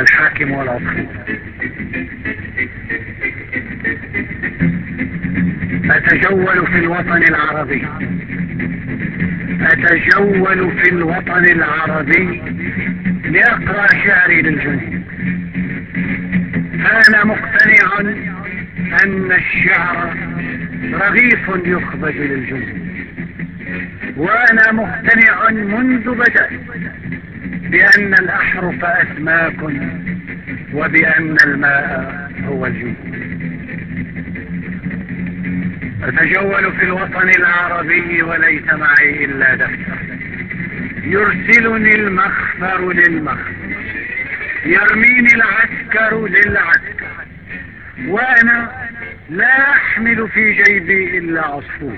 الحاكم والعصفور أتجول في الوطن العربي. أتجول في الوطن العربي لأقرأ شعري للجمهور فأنا مقتنع أن الشعر رغيف يخبز للجمهور وأنا مقتنع منذ بدأت بأن الأحرف أسماك وبأن الماء هو الجمهور أتجول في الوطن العربي وليس معي إلا دفتر. يرسلني المخفر للمخفر. يرميني العسكر للعسكر. وأنا لا أحمل في جيبي إلا عصفور.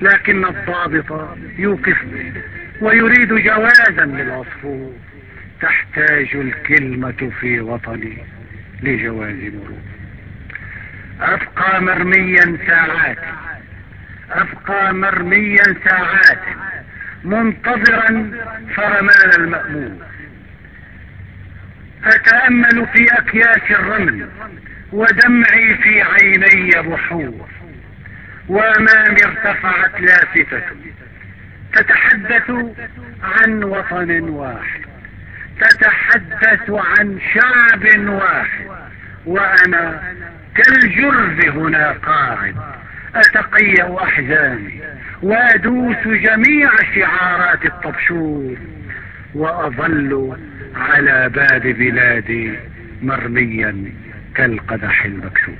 لكن الضابط يوقفني. ويريد جوازا للعصفور. تحتاج الكلمة في وطني لجواز مرور. أبقى مرميا ساعات. أبقى مرميا ساعات. منتظرا فرمان المأمور. أتأمل في أكياس الرمل ودمعي في عيني بحور. وأمامي ارتفعت لافتة. تتحدث عن وطن واحد تتحدث عن شعب واحد وأنا كالجرذ هنا قاعد أتقيأ أحزاني وأدوس جميع شعارات الطبشور وأظل على باب بلادي مرميا كالقدح المكسور.